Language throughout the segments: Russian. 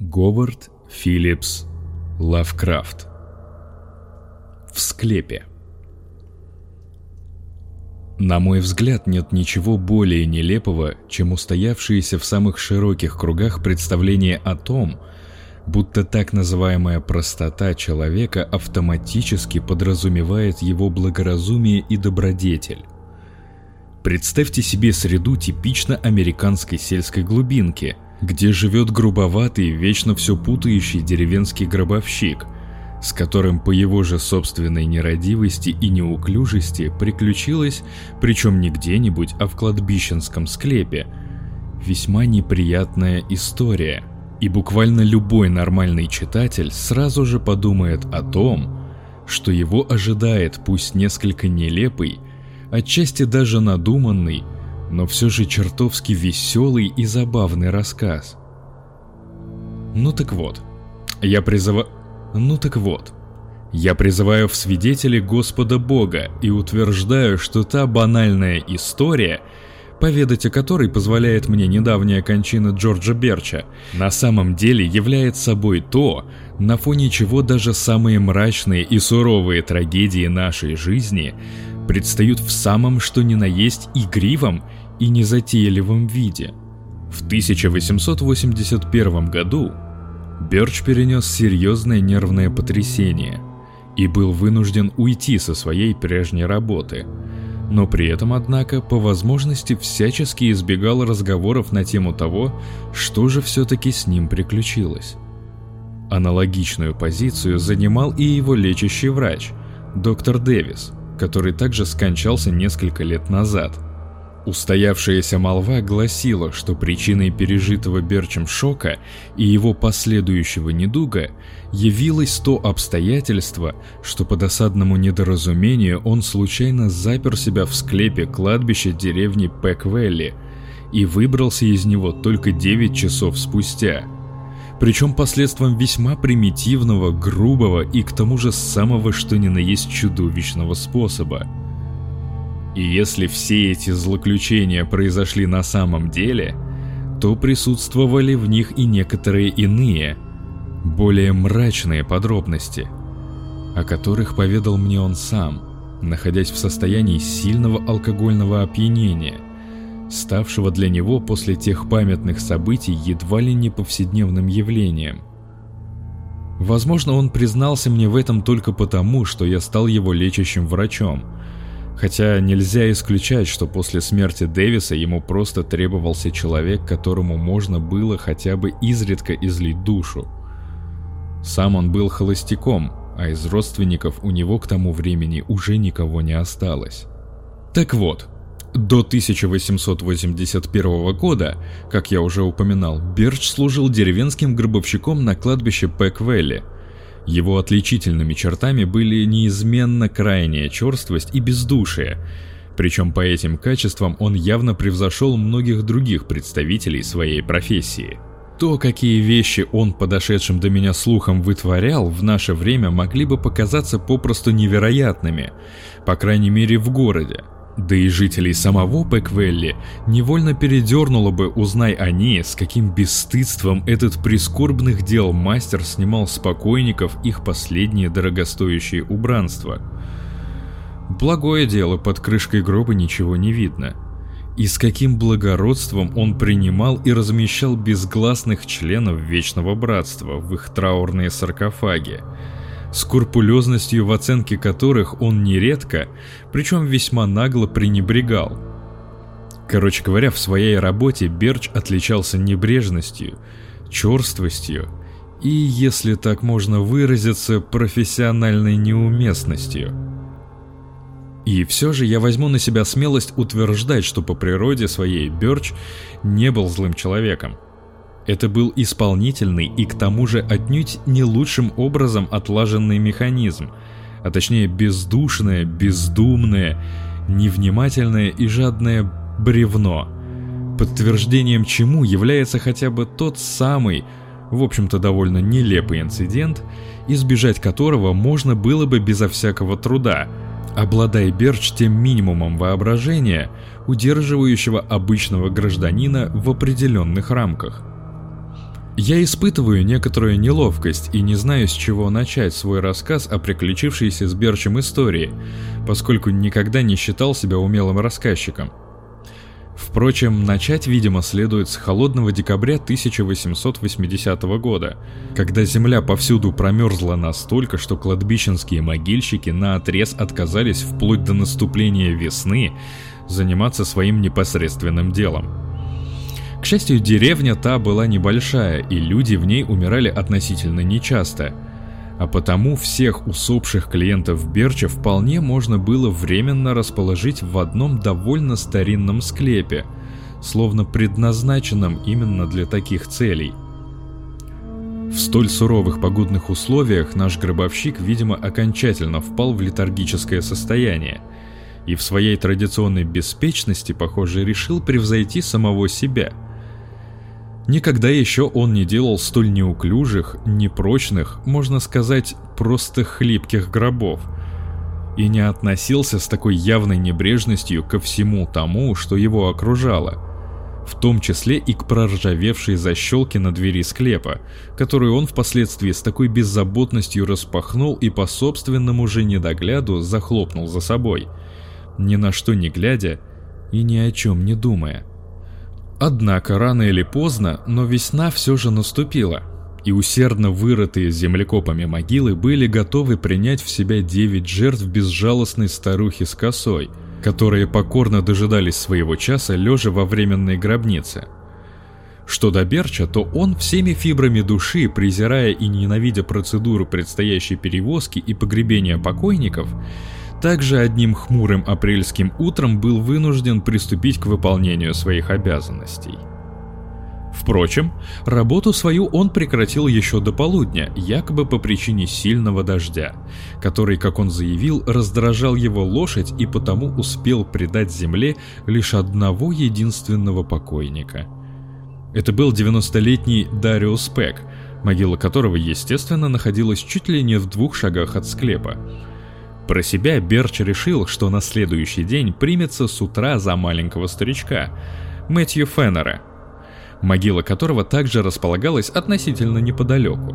Говард Филлипс Лавкрафт В склепе На мой взгляд, нет ничего более нелепого, чем устоявшееся в самых широких кругах представление о том, будто так называемая простота человека автоматически подразумевает его благоразумие и добродетель. Представьте себе среду типично американской сельской глубинки – где живет грубоватый, вечно все путающий деревенский гробовщик, с которым по его же собственной нерадивости и неуклюжести приключилась, причем не где-нибудь, а в кладбищенском склепе, весьма неприятная история. И буквально любой нормальный читатель сразу же подумает о том, что его ожидает пусть несколько нелепый, отчасти даже надуманный, но все же чертовски веселый и забавный рассказ. Ну так вот, я призываю... Ну так вот, я призываю в свидетели Господа Бога и утверждаю, что та банальная история, поведать о которой позволяет мне недавняя кончина Джорджа Берча, на самом деле является собой то, на фоне чего даже самые мрачные и суровые трагедии нашей жизни предстают в самом что ни на есть игривом и незатейливом виде. В 1881 году Бёрч перенес серьезное нервное потрясение и был вынужден уйти со своей прежней работы, но при этом, однако, по возможности всячески избегал разговоров на тему того, что же все-таки с ним приключилось. Аналогичную позицию занимал и его лечащий врач, доктор Дэвис, который также скончался несколько лет назад – Устоявшаяся молва гласила, что причиной пережитого Берчем шока и его последующего недуга явилось то обстоятельство, что по досадному недоразумению он случайно запер себя в склепе кладбища деревни Пэквелли и выбрался из него только 9 часов спустя. Причем посредством весьма примитивного, грубого и к тому же самого что ни на есть чудовищного способа – и если все эти злоключения произошли на самом деле, то присутствовали в них и некоторые иные, более мрачные подробности, о которых поведал мне он сам, находясь в состоянии сильного алкогольного опьянения, ставшего для него после тех памятных событий едва ли не повседневным явлением. Возможно, он признался мне в этом только потому, что я стал его лечащим врачом – Хотя нельзя исключать, что после смерти Дэвиса ему просто требовался человек, которому можно было хотя бы изредка излить душу. Сам он был холостяком, а из родственников у него к тому времени уже никого не осталось. Так вот, до 1881 года, как я уже упоминал, Берч служил деревенским гробовщиком на кладбище Пэквелли – его отличительными чертами были неизменно крайняя черствость и бездушие, причем по этим качествам он явно превзошел многих других представителей своей профессии. То, какие вещи он подошедшим до меня слухом вытворял, в наше время могли бы показаться попросту невероятными, по крайней мере в городе. Да и жителей самого Пэквелли невольно передернуло бы, узнай они, с каким бесстыдством этот прискорбных дел мастер снимал с покойников их последние дорогостоящие убранства. Благое дело, под крышкой гроба ничего не видно. И с каким благородством он принимал и размещал безгласных членов Вечного Братства в их траурные саркофаги – скрупулезностью в оценке которых он нередко, причем весьма нагло пренебрегал. Короче говоря, в своей работе Берч отличался небрежностью, черствостью и, если так можно выразиться, профессиональной неуместностью. И все же я возьму на себя смелость утверждать, что по природе своей Берч не был злым человеком. Это был исполнительный и к тому же отнюдь не лучшим образом отлаженный механизм, а точнее бездушное, бездумное, невнимательное и жадное бревно, подтверждением чему является хотя бы тот самый, в общем-то довольно нелепый инцидент, избежать которого можно было бы безо всякого труда, обладая Берч тем минимумом воображения, удерживающего обычного гражданина в определенных рамках. Я испытываю некоторую неловкость и не знаю, с чего начать свой рассказ о приключившейся с Берчем истории, поскольку никогда не считал себя умелым рассказчиком. Впрочем, начать, видимо, следует с холодного декабря 1880 года, когда земля повсюду промерзла настолько, что кладбищенские могильщики на отрез отказались вплоть до наступления весны заниматься своим непосредственным делом. К счастью, деревня та была небольшая, и люди в ней умирали относительно нечасто – а потому всех усопших клиентов Берча вполне можно было временно расположить в одном довольно старинном склепе, словно предназначенном именно для таких целей. В столь суровых погодных условиях наш гробовщик, видимо, окончательно впал в летаргическое состояние и в своей традиционной беспечности, похоже, решил превзойти самого себя – Никогда еще он не делал столь неуклюжих, непрочных, можно сказать, просто хлипких гробов. И не относился с такой явной небрежностью ко всему тому, что его окружало. В том числе и к проржавевшей защелке на двери склепа, которую он впоследствии с такой беззаботностью распахнул и по собственному же недогляду захлопнул за собой, ни на что не глядя и ни о чем не думая. Однако рано или поздно, но весна все же наступила, и усердно вырытые землекопами могилы были готовы принять в себя девять жертв безжалостной старухи с косой, которые покорно дожидались своего часа лежа во временной гробнице. Что до Берча, то он всеми фибрами души, презирая и ненавидя процедуру предстоящей перевозки и погребения покойников, также одним хмурым апрельским утром был вынужден приступить к выполнению своих обязанностей. Впрочем, работу свою он прекратил еще до полудня, якобы по причине сильного дождя, который, как он заявил, раздражал его лошадь и потому успел предать земле лишь одного единственного покойника. Это был 90-летний Дариус Пек, могила которого, естественно, находилась чуть ли не в двух шагах от склепа. Про себя Берч решил, что на следующий день примется с утра за маленького старичка, Мэтью Феннера, могила которого также располагалась относительно неподалеку.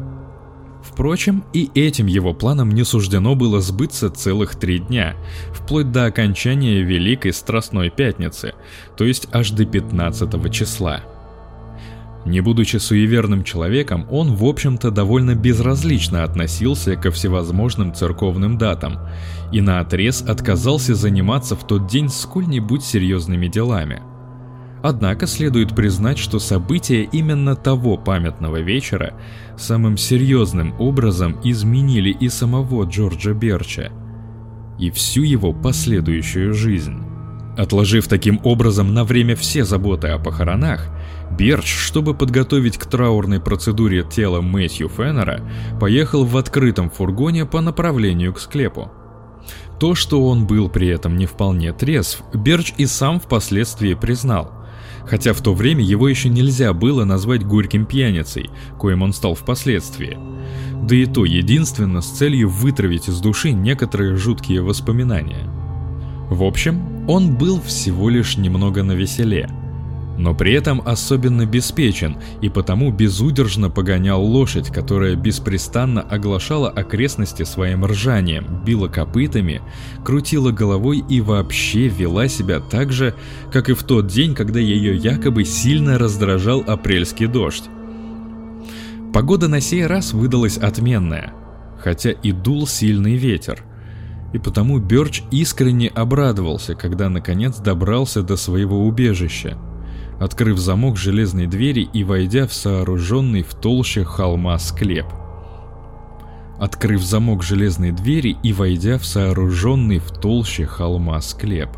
Впрочем, и этим его планам не суждено было сбыться целых три дня, вплоть до окончания Великой Страстной Пятницы, то есть аж до 15 числа. Не будучи суеверным человеком, он, в общем-то, довольно безразлично относился ко всевозможным церковным датам и на отрез отказался заниматься в тот день сколь-нибудь серьезными делами. Однако следует признать, что события именно того памятного вечера самым серьезным образом изменили и самого Джорджа Берча, и всю его последующую жизнь. Отложив таким образом на время все заботы о похоронах, Берч, чтобы подготовить к траурной процедуре тело Мэтью Феннера, поехал в открытом фургоне по направлению к склепу. То, что он был при этом не вполне трезв, Берч и сам впоследствии признал, хотя в то время его еще нельзя было назвать горьким пьяницей, коим он стал впоследствии. Да и то единственно с целью вытравить из души некоторые жуткие воспоминания. В общем, он был всего лишь немного навеселе – но при этом особенно беспечен и потому безудержно погонял лошадь, которая беспрестанно оглашала окрестности своим ржанием, била копытами, крутила головой и вообще вела себя так же, как и в тот день, когда ее якобы сильно раздражал апрельский дождь. Погода на сей раз выдалась отменная, хотя и дул сильный ветер, и потому Бёрч искренне обрадовался, когда наконец добрался до своего убежища – открыв замок железной двери и войдя в сооруженный в толще холма склеп. Открыв замок железной двери и войдя в сооруженный в толще холма склеп.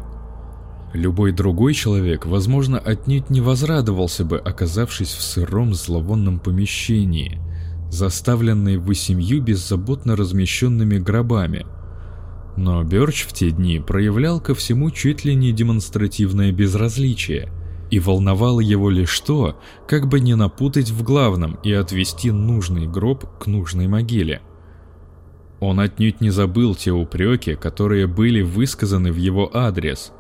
Любой другой человек, возможно, отнюдь не возрадовался бы, оказавшись в сыром зловонном помещении, заставленной восемью беззаботно размещенными гробами. Но Бёрч в те дни проявлял ко всему чуть ли не демонстративное безразличие – и волновало его лишь то, как бы не напутать в главном и отвести нужный гроб к нужной могиле. Он отнюдь не забыл те упреки, которые были высказаны в его адрес,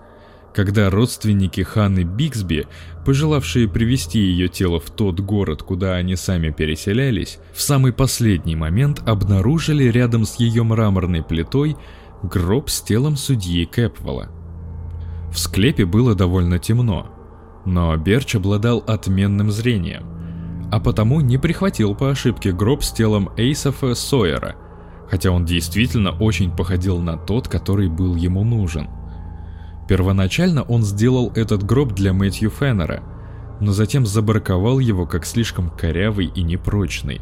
Когда родственники Ханны Биксби, пожелавшие привести ее тело в тот город, куда они сами переселялись, в самый последний момент обнаружили рядом с ее мраморной плитой гроб с телом судьи Кэпвелла. В склепе было довольно темно, но Берч обладал отменным зрением, а потому не прихватил по ошибке гроб с телом Эйсофа Сойера, хотя он действительно очень походил на тот, который был ему нужен. Первоначально он сделал этот гроб для Мэтью Феннера, но затем забраковал его как слишком корявый и непрочный,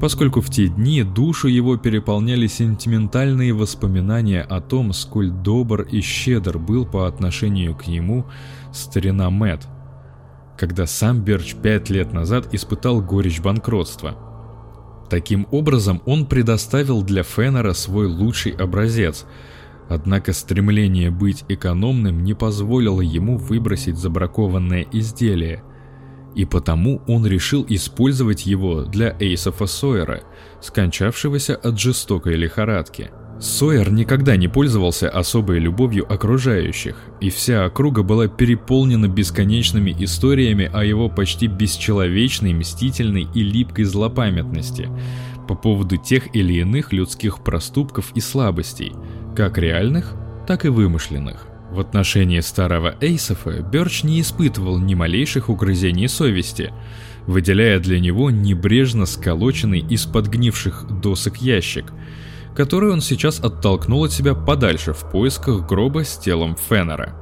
поскольку в те дни душу его переполняли сентиментальные воспоминания о том, сколь добр и щедр был по отношению к нему старина Мэтт, когда сам Берч пять лет назад испытал горечь банкротства. Таким образом, он предоставил для Феннера свой лучший образец, однако стремление быть экономным не позволило ему выбросить забракованное изделие, и потому он решил использовать его для Эйсофа Сойера, скончавшегося от жестокой лихорадки. Сойер никогда не пользовался особой любовью окружающих, и вся округа была переполнена бесконечными историями о его почти бесчеловечной, мстительной и липкой злопамятности по поводу тех или иных людских проступков и слабостей, как реальных, так и вымышленных. В отношении старого Эйсофа Бёрч не испытывал ни малейших угрызений совести, выделяя для него небрежно сколоченный из подгнивших досок ящик, который он сейчас оттолкнул от себя подальше в поисках гроба с телом Феннера.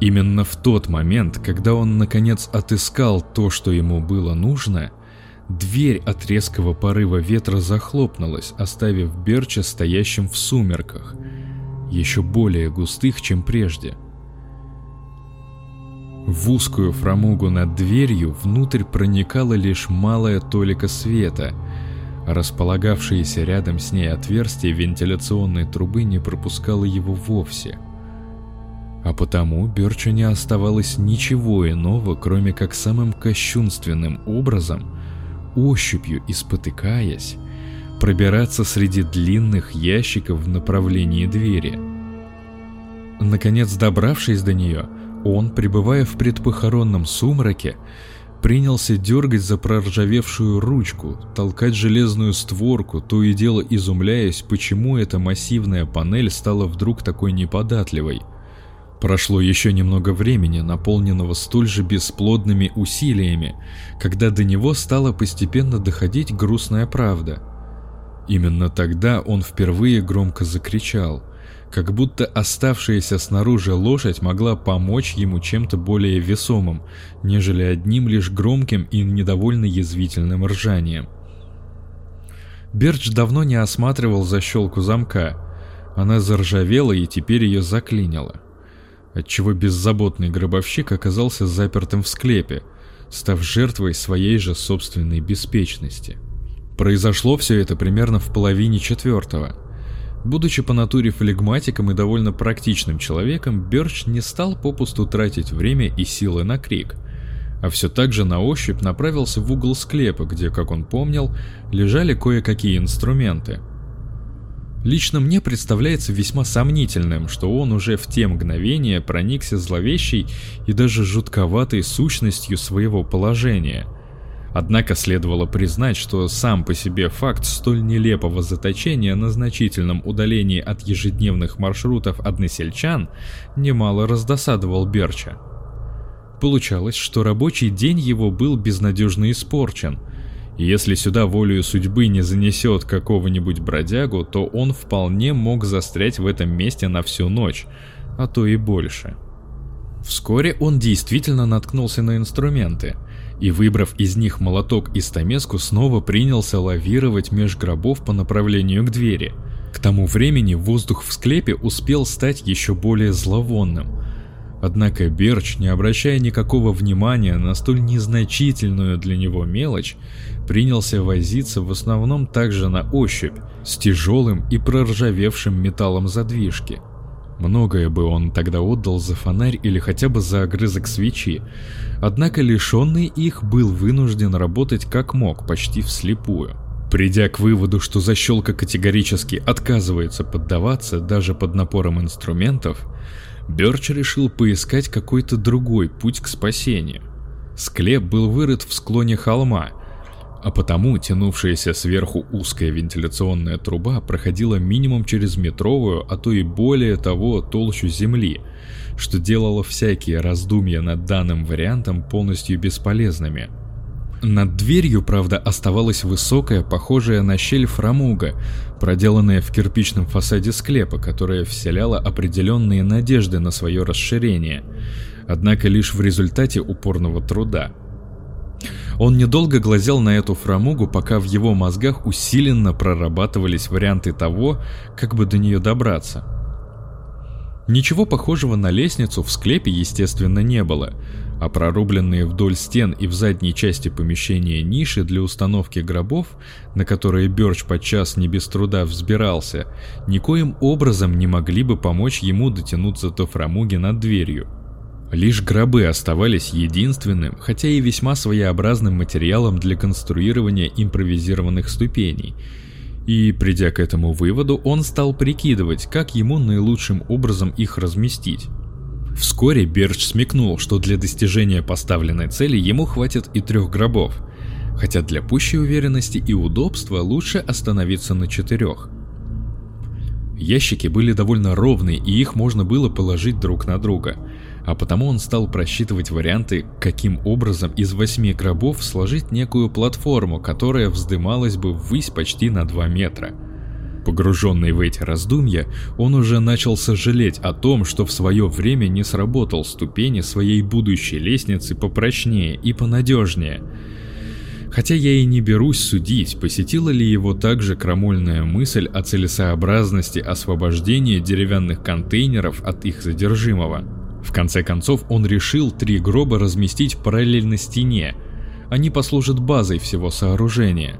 Именно в тот момент, когда он наконец отыскал то, что ему было нужно, дверь от резкого порыва ветра захлопнулась, оставив Берча стоящим в сумерках – еще более густых, чем прежде. В узкую фрамугу над дверью внутрь проникала лишь малая толика света, располагавшееся рядом с ней отверстие вентиляционной трубы не пропускало его вовсе. А потому Берчу не оставалось ничего иного, кроме как самым кощунственным образом, ощупью и спотыкаясь, пробираться среди длинных ящиков в направлении двери. Наконец добравшись до нее, он, пребывая в предпохоронном сумраке, принялся дергать за проржавевшую ручку, толкать железную створку, то и дело изумляясь, почему эта массивная панель стала вдруг такой неподатливой. Прошло еще немного времени, наполненного столь же бесплодными усилиями, когда до него стала постепенно доходить грустная правда. Именно тогда он впервые громко закричал, как будто оставшаяся снаружи лошадь могла помочь ему чем-то более весомым, нежели одним лишь громким и недовольно язвительным ржанием. Бердж давно не осматривал защелку замка. Она заржавела и теперь ее заклинило. Отчего беззаботный гробовщик оказался запертым в склепе, став жертвой своей же собственной беспечности. Произошло все это примерно в половине четвертого. Будучи по натуре флегматиком и довольно практичным человеком, Берч не стал попусту тратить время и силы на крик, а все так же на ощупь направился в угол склепа, где, как он помнил, лежали кое-какие инструменты. Лично мне представляется весьма сомнительным, что он уже в те мгновения проникся зловещей и даже жутковатой сущностью своего положения – Однако следовало признать, что сам по себе факт столь нелепого заточения на значительном удалении от ежедневных маршрутов односельчан немало раздосадовал Берча. Получалось, что рабочий день его был безнадежно испорчен, и если сюда волею судьбы не занесет какого-нибудь бродягу, то он вполне мог застрять в этом месте на всю ночь, а то и больше. Вскоре он действительно наткнулся на инструменты – и, выбрав из них молоток и стамеску, снова принялся лавировать меж гробов по направлению к двери. К тому времени воздух в склепе успел стать еще более зловонным. Однако Берч, не обращая никакого внимания на столь незначительную для него мелочь, принялся возиться в основном также на ощупь, с тяжелым и проржавевшим металлом задвижки – Многое бы он тогда отдал за фонарь или хотя бы за огрызок свечи, однако лишенный их был вынужден работать как мог, почти вслепую. Придя к выводу, что защелка категорически отказывается поддаваться даже под напором инструментов, Бёрч решил поискать какой-то другой путь к спасению. Склеп был вырыт в склоне холма, а потому тянувшаяся сверху узкая вентиляционная труба проходила минимум через метровую, а то и более того толщу земли, что делало всякие раздумья над данным вариантом полностью бесполезными. Над дверью, правда, оставалась высокая, похожая на щель фрамуга, проделанная в кирпичном фасаде склепа, которая вселяла определенные надежды на свое расширение, однако лишь в результате упорного труда. Он недолго глазел на эту фрамугу, пока в его мозгах усиленно прорабатывались варианты того, как бы до нее добраться. Ничего похожего на лестницу в склепе, естественно, не было, а прорубленные вдоль стен и в задней части помещения ниши для установки гробов, на которые Бёрч подчас не без труда взбирался, никоим образом не могли бы помочь ему дотянуться до фрамуги над дверью. Лишь гробы оставались единственным, хотя и весьма своеобразным материалом для конструирования импровизированных ступеней. И, придя к этому выводу, он стал прикидывать, как ему наилучшим образом их разместить. Вскоре Берч смекнул, что для достижения поставленной цели ему хватит и трех гробов, хотя для пущей уверенности и удобства лучше остановиться на четырех. Ящики были довольно ровные, и их можно было положить друг на друга – а потому он стал просчитывать варианты, каким образом из восьми гробов сложить некую платформу, которая вздымалась бы ввысь почти на 2 метра. Погруженный в эти раздумья, он уже начал сожалеть о том, что в свое время не сработал ступени своей будущей лестницы попрочнее и понадежнее. Хотя я и не берусь судить, посетила ли его также крамольная мысль о целесообразности освобождения деревянных контейнеров от их задержимого. В конце концов он решил три гроба разместить параллельно стене. Они послужат базой всего сооружения.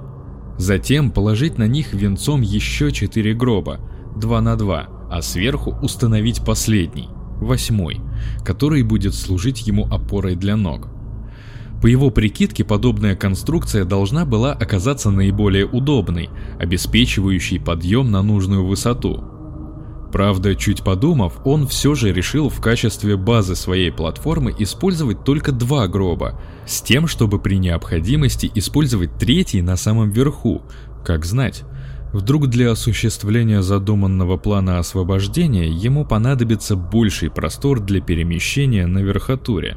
Затем положить на них венцом еще четыре гроба, два на два, а сверху установить последний, восьмой, который будет служить ему опорой для ног. По его прикидке, подобная конструкция должна была оказаться наиболее удобной, обеспечивающей подъем на нужную высоту. Правда, чуть подумав, он все же решил в качестве базы своей платформы использовать только два гроба, с тем, чтобы при необходимости использовать третий на самом верху, как знать. Вдруг для осуществления задуманного плана освобождения ему понадобится больший простор для перемещения на верхотуре.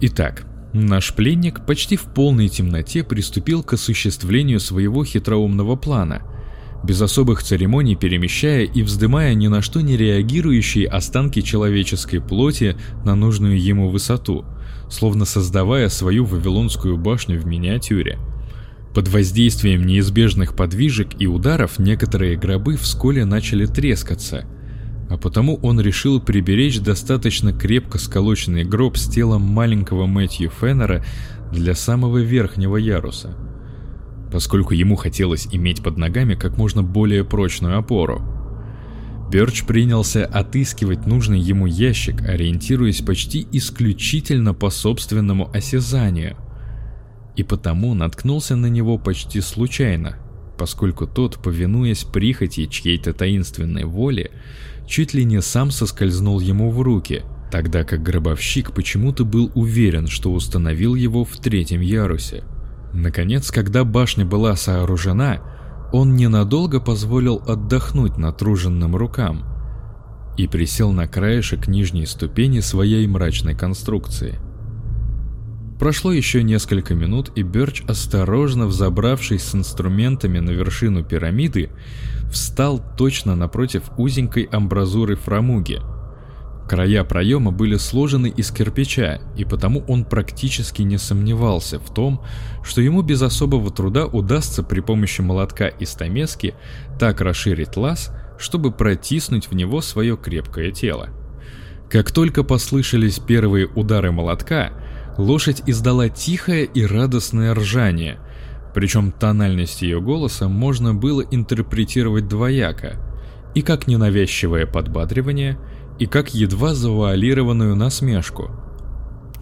Итак, наш пленник почти в полной темноте приступил к осуществлению своего хитроумного плана – без особых церемоний перемещая и вздымая ни на что не реагирующие останки человеческой плоти на нужную ему высоту, словно создавая свою Вавилонскую башню в миниатюре. Под воздействием неизбежных подвижек и ударов некоторые гробы вскоре начали трескаться, а потому он решил приберечь достаточно крепко сколоченный гроб с телом маленького Мэтью Феннера для самого верхнего яруса – поскольку ему хотелось иметь под ногами как можно более прочную опору. Бёрч принялся отыскивать нужный ему ящик, ориентируясь почти исключительно по собственному осязанию. И потому наткнулся на него почти случайно, поскольку тот, повинуясь прихоти чьей-то таинственной воле, чуть ли не сам соскользнул ему в руки, тогда как гробовщик почему-то был уверен, что установил его в третьем ярусе. Наконец, когда башня была сооружена, он ненадолго позволил отдохнуть натруженным рукам и присел на краешек нижней ступени своей мрачной конструкции. Прошло еще несколько минут, и Берч, осторожно взобравшись с инструментами на вершину пирамиды, встал точно напротив узенькой амбразуры фрамуги – Края проема были сложены из кирпича, и потому он практически не сомневался в том, что ему без особого труда удастся при помощи молотка и стамески так расширить лаз, чтобы протиснуть в него свое крепкое тело. Как только послышались первые удары молотка, лошадь издала тихое и радостное ржание, причем тональность ее голоса можно было интерпретировать двояко, и как ненавязчивое подбадривание – и как едва завуалированную насмешку.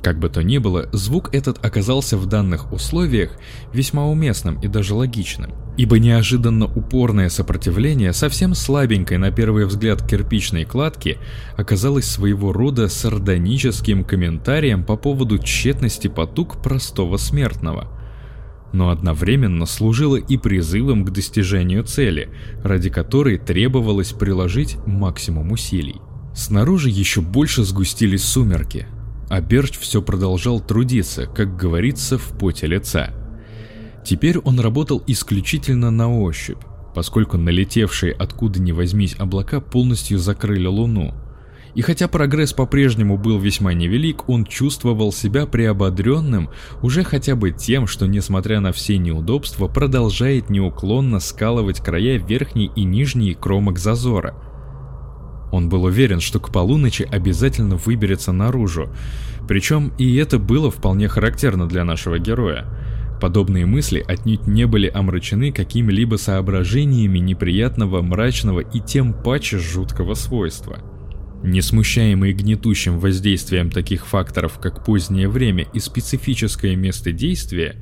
Как бы то ни было, звук этот оказался в данных условиях весьма уместным и даже логичным, ибо неожиданно упорное сопротивление совсем слабенькой на первый взгляд кирпичной кладки оказалось своего рода сардоническим комментарием по поводу тщетности потуг простого смертного – но одновременно служило и призывом к достижению цели, ради которой требовалось приложить максимум усилий. Снаружи еще больше сгустились сумерки, а Берч все продолжал трудиться, как говорится, в поте лица. Теперь он работал исключительно на ощупь, поскольку налетевшие откуда ни возьмись облака полностью закрыли луну. И хотя прогресс по-прежнему был весьма невелик, он чувствовал себя приободренным уже хотя бы тем, что несмотря на все неудобства, продолжает неуклонно скалывать края верхней и нижней кромок зазора – он был уверен, что к полуночи обязательно выберется наружу. Причем и это было вполне характерно для нашего героя. Подобные мысли отнюдь не были омрачены какими-либо соображениями неприятного, мрачного и тем паче жуткого свойства. Не смущаемый гнетущим воздействием таких факторов, как позднее время и специфическое место действия,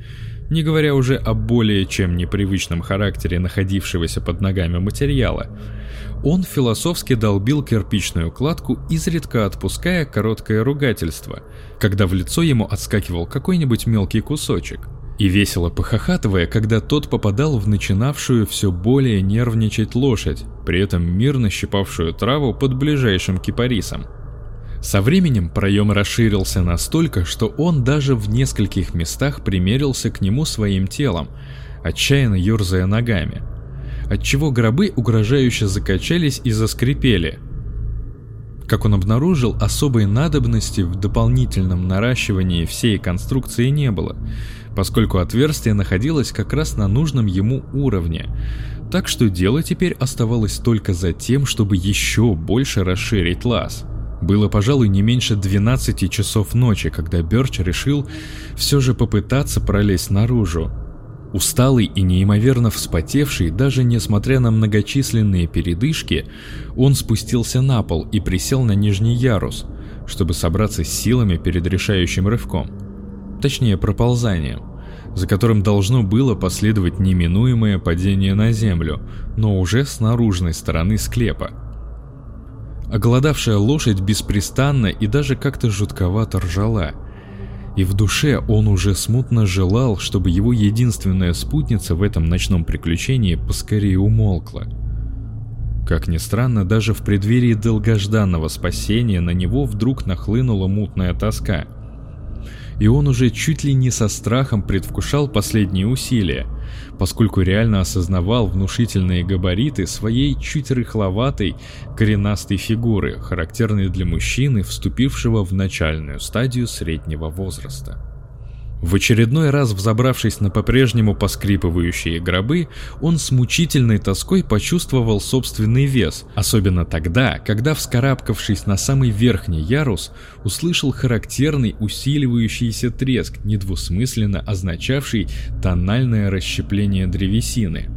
не говоря уже о более чем непривычном характере находившегося под ногами материала, он философски долбил кирпичную кладку, изредка отпуская короткое ругательство, когда в лицо ему отскакивал какой-нибудь мелкий кусочек, и весело похохатывая, когда тот попадал в начинавшую все более нервничать лошадь, при этом мирно щипавшую траву под ближайшим кипарисом. Со временем проем расширился настолько, что он даже в нескольких местах примерился к нему своим телом, отчаянно ерзая ногами – отчего гробы угрожающе закачались и заскрипели. Как он обнаружил, особой надобности в дополнительном наращивании всей конструкции не было, поскольку отверстие находилось как раз на нужном ему уровне, так что дело теперь оставалось только за тем, чтобы еще больше расширить лаз. Было, пожалуй, не меньше 12 часов ночи, когда Бёрч решил все же попытаться пролезть наружу, Усталый и неимоверно вспотевший, даже несмотря на многочисленные передышки, он спустился на пол и присел на нижний ярус, чтобы собраться с силами перед решающим рывком. Точнее, проползанием, за которым должно было последовать неминуемое падение на землю, но уже с наружной стороны склепа. Оголодавшая лошадь беспрестанно и даже как-то жутковато ржала – и в душе он уже смутно желал, чтобы его единственная спутница в этом ночном приключении поскорее умолкла. Как ни странно, даже в преддверии долгожданного спасения на него вдруг нахлынула мутная тоска. И он уже чуть ли не со страхом предвкушал последние усилия, поскольку реально осознавал внушительные габариты своей чуть рыхловатой, коренастой фигуры, характерной для мужчины, вступившего в начальную стадию среднего возраста. В очередной раз взобравшись на по-прежнему поскрипывающие гробы, он с мучительной тоской почувствовал собственный вес, особенно тогда, когда, вскарабкавшись на самый верхний ярус, услышал характерный усиливающийся треск, недвусмысленно означавший тональное расщепление древесины.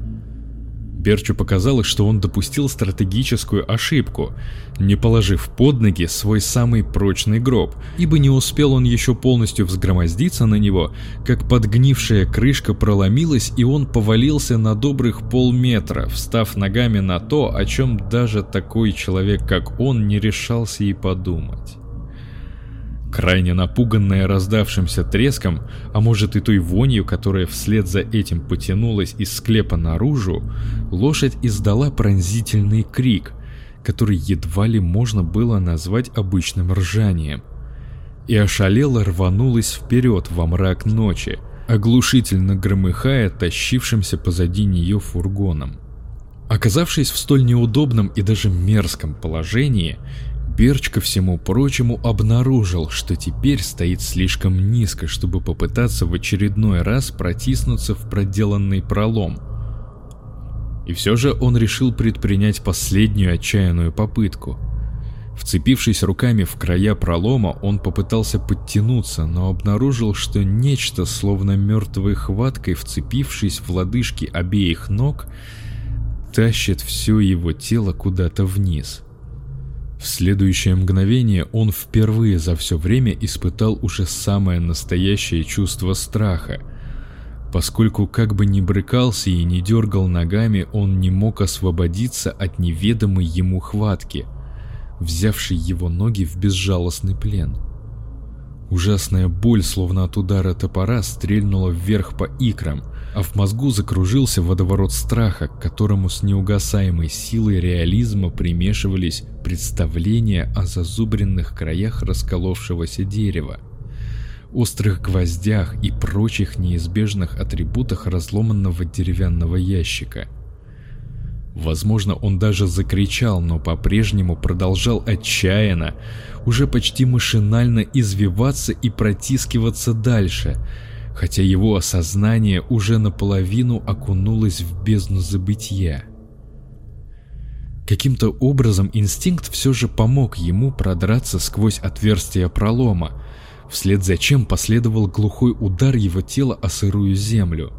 Берчу показалось, что он допустил стратегическую ошибку, не положив под ноги свой самый прочный гроб, ибо не успел он еще полностью взгромоздиться на него, как подгнившая крышка проломилась и он повалился на добрых полметра, встав ногами на то, о чем даже такой человек, как он, не решался и подумать. Крайне напуганная раздавшимся треском, а может и той вонью, которая вслед за этим потянулась из склепа наружу, лошадь издала пронзительный крик, который едва ли можно было назвать обычным ржанием. И ошалело рванулась вперед во мрак ночи, оглушительно громыхая тащившимся позади нее фургоном. Оказавшись в столь неудобном и даже мерзком положении, Берч, ко всему прочему, обнаружил, что теперь стоит слишком низко, чтобы попытаться в очередной раз протиснуться в проделанный пролом. И все же он решил предпринять последнюю отчаянную попытку. Вцепившись руками в края пролома, он попытался подтянуться, но обнаружил, что нечто, словно мертвой хваткой, вцепившись в лодыжки обеих ног, тащит все его тело куда-то вниз. В следующее мгновение он впервые за все время испытал уже самое настоящее чувство страха. Поскольку как бы ни брыкался и не дергал ногами, он не мог освободиться от неведомой ему хватки, взявшей его ноги в безжалостный плен. Ужасная боль, словно от удара топора, стрельнула вверх по икрам, а в мозгу закружился водоворот страха, к которому с неугасаемой силой реализма примешивались представления о зазубренных краях расколовшегося дерева, острых гвоздях и прочих неизбежных атрибутах разломанного деревянного ящика. Возможно, он даже закричал, но по-прежнему продолжал отчаянно, уже почти машинально извиваться и протискиваться дальше – хотя его осознание уже наполовину окунулось в бездну забытия. Каким-то образом инстинкт все же помог ему продраться сквозь отверстие пролома, вслед за чем последовал глухой удар его тела о сырую землю.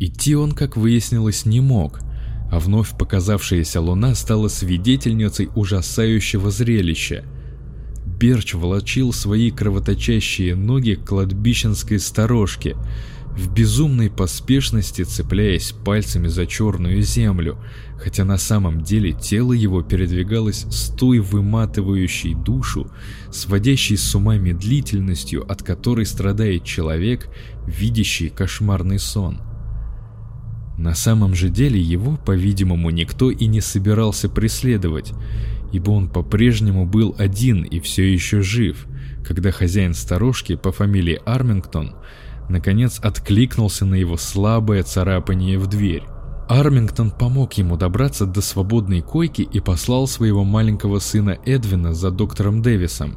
Идти он, как выяснилось, не мог, а вновь показавшаяся луна стала свидетельницей ужасающего зрелища – Берч волочил свои кровоточащие ноги к кладбищенской сторожке, в безумной поспешности цепляясь пальцами за черную землю, хотя на самом деле тело его передвигалось с той выматывающей душу, сводящей с ума медлительностью, от которой страдает человек, видящий кошмарный сон. На самом же деле его, по-видимому, никто и не собирался преследовать, ибо он по-прежнему был один и все еще жив, когда хозяин сторожки по фамилии Армингтон наконец откликнулся на его слабое царапание в дверь. Армингтон помог ему добраться до свободной койки и послал своего маленького сына Эдвина за доктором Дэвисом.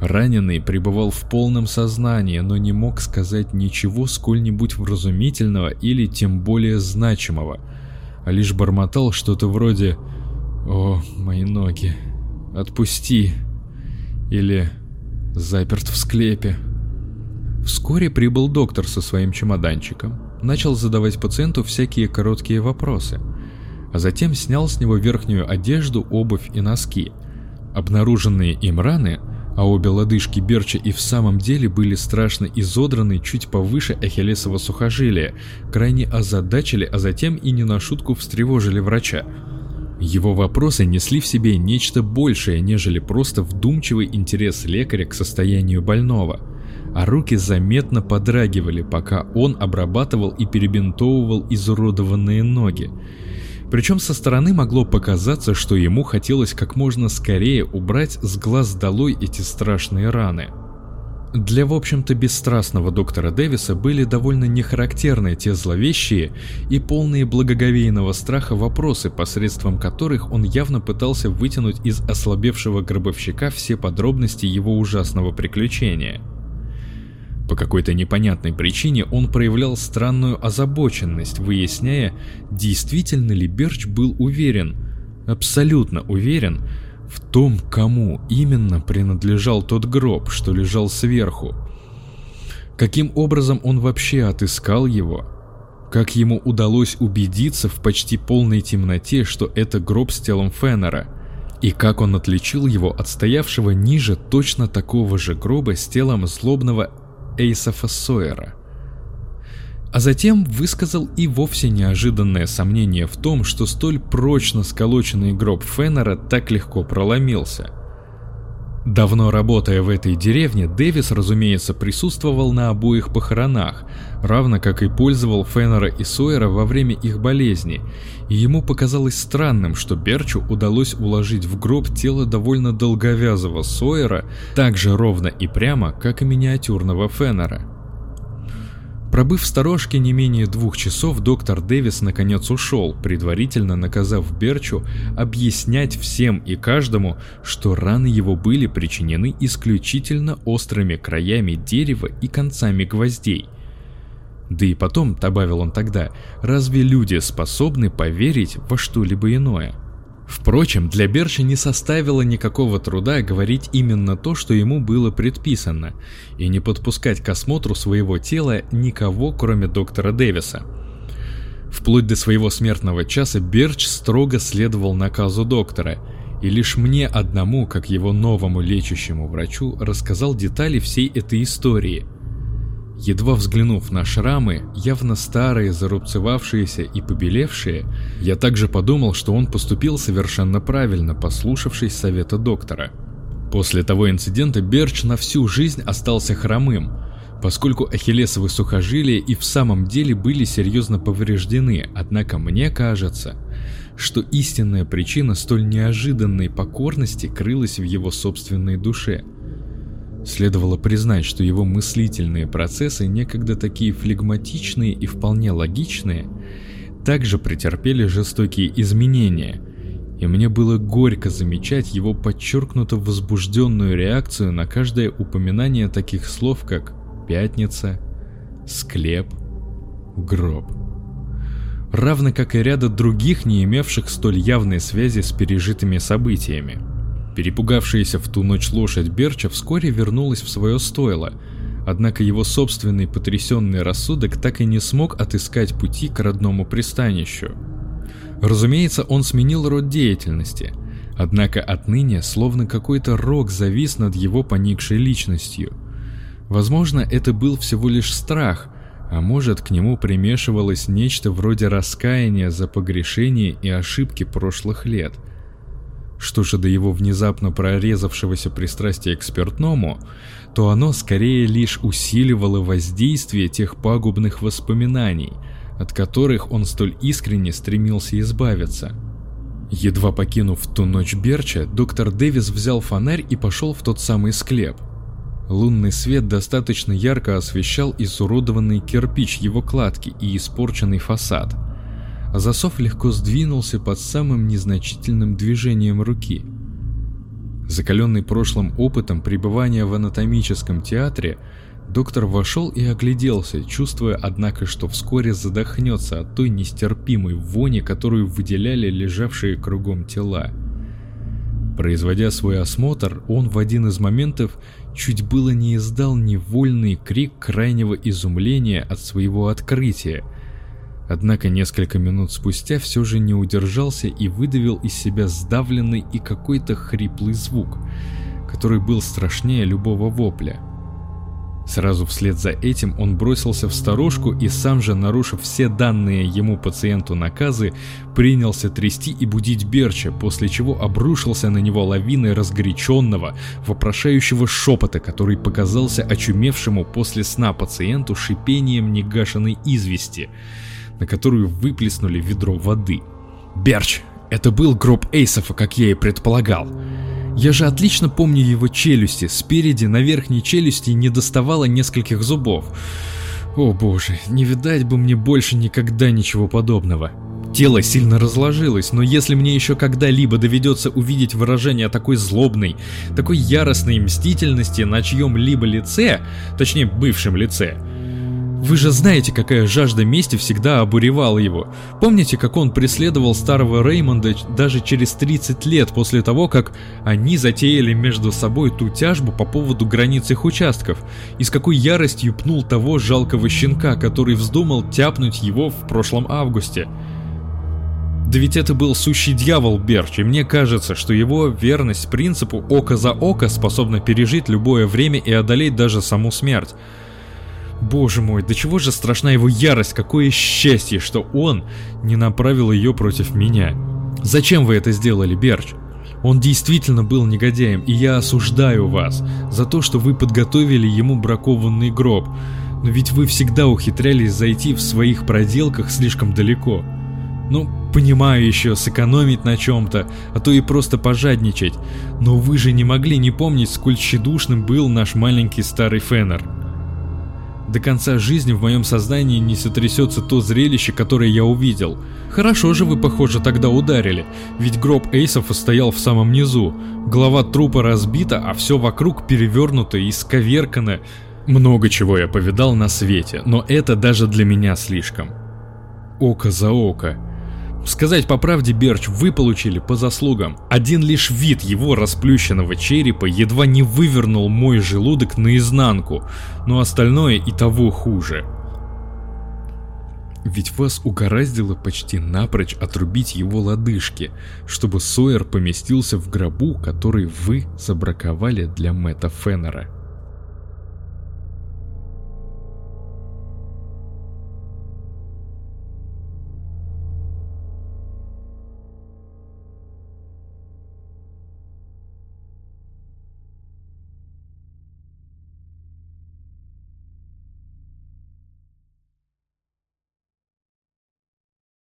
Раненый пребывал в полном сознании, но не мог сказать ничего сколь-нибудь вразумительного или тем более значимого, а лишь бормотал что-то вроде о, мои ноги. Отпусти. Или заперт в склепе. Вскоре прибыл доктор со своим чемоданчиком, начал задавать пациенту всякие короткие вопросы, а затем снял с него верхнюю одежду, обувь и носки. Обнаруженные им раны, а обе лодыжки Берча и в самом деле были страшно изодраны чуть повыше ахиллесова сухожилия, крайне озадачили, а затем и не на шутку встревожили врача – его вопросы несли в себе нечто большее, нежели просто вдумчивый интерес лекаря к состоянию больного, а руки заметно подрагивали, пока он обрабатывал и перебинтовывал изуродованные ноги. Причем со стороны могло показаться, что ему хотелось как можно скорее убрать с глаз долой эти страшные раны – для, в общем-то, бесстрастного доктора Дэвиса были довольно нехарактерны те зловещие и полные благоговейного страха вопросы, посредством которых он явно пытался вытянуть из ослабевшего гробовщика все подробности его ужасного приключения. По какой-то непонятной причине он проявлял странную озабоченность, выясняя, действительно ли Берч был уверен, абсолютно уверен, в том, кому именно принадлежал тот гроб, что лежал сверху. Каким образом он вообще отыскал его? Как ему удалось убедиться в почти полной темноте, что это гроб с телом Феннера? И как он отличил его от стоявшего ниже точно такого же гроба с телом злобного Эйсофа Сойера? А затем высказал и вовсе неожиданное сомнение в том, что столь прочно сколоченный гроб Феннера так легко проломился. Давно работая в этой деревне, Дэвис, разумеется, присутствовал на обоих похоронах, равно как и пользовал Феннера и Сойера во время их болезни, и ему показалось странным, что Берчу удалось уложить в гроб тело довольно долговязого Сойера так же ровно и прямо, как и миниатюрного Феннера. Пробыв в сторожке не менее двух часов, доктор Дэвис наконец ушел, предварительно наказав Берчу объяснять всем и каждому, что раны его были причинены исключительно острыми краями дерева и концами гвоздей. Да и потом, добавил он тогда, разве люди способны поверить во что-либо иное? Впрочем, для Берча не составило никакого труда говорить именно то, что ему было предписано, и не подпускать к осмотру своего тела никого, кроме доктора Дэвиса. Вплоть до своего смертного часа Берч строго следовал наказу доктора, И лишь мне одному, как его новому лечащему врачу, рассказал детали всей этой истории. Едва взглянув на шрамы, явно старые, зарубцевавшиеся и побелевшие, я также подумал, что он поступил совершенно правильно, послушавшись совета доктора. После того инцидента Берч на всю жизнь остался хромым, поскольку ахиллесовы сухожилия и в самом деле были серьезно повреждены, однако мне кажется, что истинная причина столь неожиданной покорности крылась в его собственной душе. Следовало признать, что его мыслительные процессы, некогда такие флегматичные и вполне логичные, также претерпели жестокие изменения, и мне было горько замечать его подчеркнуто возбужденную реакцию на каждое упоминание таких слов, как пятница, склеп, гроб. Равно как и ряда других, не имевших столь явной связи с пережитыми событиями. Перепугавшаяся в ту ночь лошадь Берча вскоре вернулась в свое стойло, однако его собственный потрясенный рассудок так и не смог отыскать пути к родному пристанищу. Разумеется, он сменил род деятельности, однако отныне словно какой-то рог завис над его поникшей личностью – Возможно, это был всего лишь страх, а может, к нему примешивалось нечто вроде раскаяния за погрешения и ошибки прошлых лет. Что же до его внезапно прорезавшегося пристрастия к спиртному, то оно скорее лишь усиливало воздействие тех пагубных воспоминаний, от которых он столь искренне стремился избавиться. Едва покинув ту ночь Берча, доктор Дэвис взял фонарь и пошел в тот самый склеп – Лунный свет достаточно ярко освещал изуродованный кирпич его кладки и испорченный фасад. А засов легко сдвинулся под самым незначительным движением руки. Закаленный прошлым опытом пребывания в анатомическом театре, доктор вошел и огляделся, чувствуя, однако, что вскоре задохнется от той нестерпимой вони, которую выделяли лежавшие кругом тела. Производя свой осмотр, он в один из моментов чуть было не издал невольный крик крайнего изумления от своего открытия. Однако несколько минут спустя все же не удержался и выдавил из себя сдавленный и какой-то хриплый звук, который был страшнее любого вопля. Сразу вслед за этим он бросился в сторожку и сам же, нарушив все данные ему пациенту наказы, принялся трясти и будить Берча, после чего обрушился на него лавиной разгоряченного, вопрошающего шепота, который показался очумевшему после сна пациенту шипением негашенной извести, на которую выплеснули ведро воды. «Берч, это был гроб Эйсофа, как я и предполагал!» Я же отлично помню его челюсти, спереди на верхней челюсти не доставало нескольких зубов. О боже, не видать бы мне больше никогда ничего подобного. Тело сильно разложилось, но если мне еще когда-либо доведется увидеть выражение такой злобной, такой яростной мстительности на чьем-либо лице, точнее бывшем лице, вы же знаете, какая жажда мести всегда обуревала его. Помните, как он преследовал старого Реймонда даже через 30 лет после того, как они затеяли между собой ту тяжбу по поводу границ их участков, и с какой яростью пнул того жалкого щенка, который вздумал тяпнуть его в прошлом августе. Да ведь это был сущий дьявол Берч, и мне кажется, что его верность принципу око за око способна пережить любое время и одолеть даже саму смерть. Боже мой, до чего же страшна его ярость, какое счастье, что он не направил ее против меня. Зачем вы это сделали, Берч? Он действительно был негодяем, и я осуждаю вас за то, что вы подготовили ему бракованный гроб. Но ведь вы всегда ухитрялись зайти в своих проделках слишком далеко. Ну, понимаю еще, сэкономить на чем-то, а то и просто пожадничать. Но вы же не могли не помнить, сколь тщедушным был наш маленький старый Феннер. До конца жизни в моем сознании не сотрясется то зрелище, которое я увидел. Хорошо же вы, похоже, тогда ударили, ведь гроб Эйсов стоял в самом низу. Голова трупа разбита, а все вокруг перевернуто и сковеркано. Много чего я повидал на свете, но это даже для меня слишком. Око за око. Сказать по правде, Берч, вы получили по заслугам. Один лишь вид его расплющенного черепа едва не вывернул мой желудок наизнанку, но остальное и того хуже. Ведь вас угораздило почти напрочь отрубить его лодыжки, чтобы Сойер поместился в гробу, который вы забраковали для Мэтта Феннера.